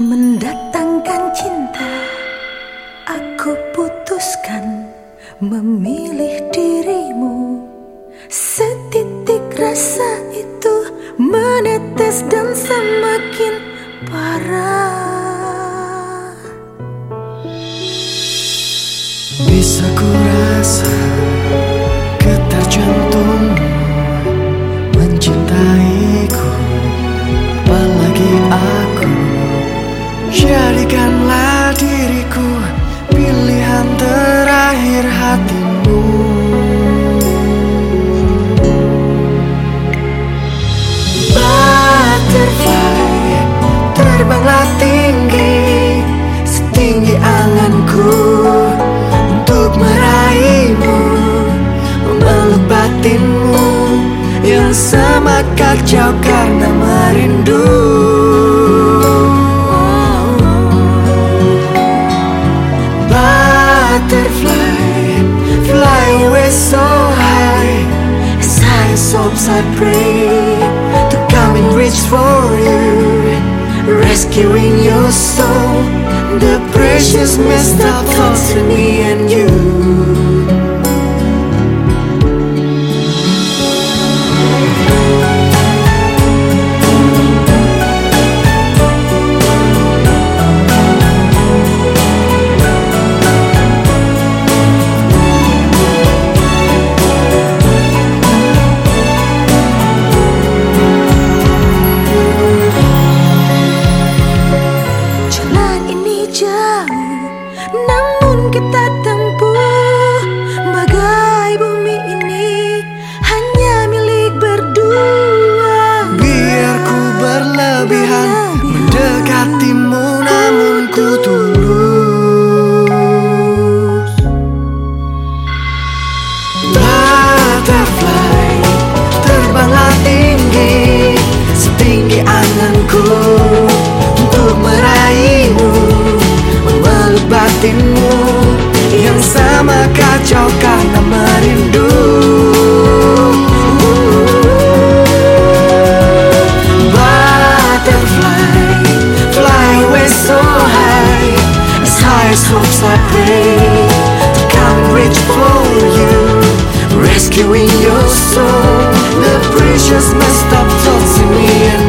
mendatangkan cinta aku putuskan memilih dirimu setitik rasa itu menetes dan semakin parah bisa ku rasa jantung. Hatimu. Butterfly terbanglah tinggi Setinggi anganku Untuk meraihmu Memeluk batinmu Yang semakin jauh karena merindu High hopes I pray To come and reach for you Rescuing your soul. The precious messed up thoughts in me and you batinmu Yang sama kacau karena merindu. Butterfly, fly away so high As high as hopes I pray. To come reach for you Rescuing your soul. The precious messed up thoughts in me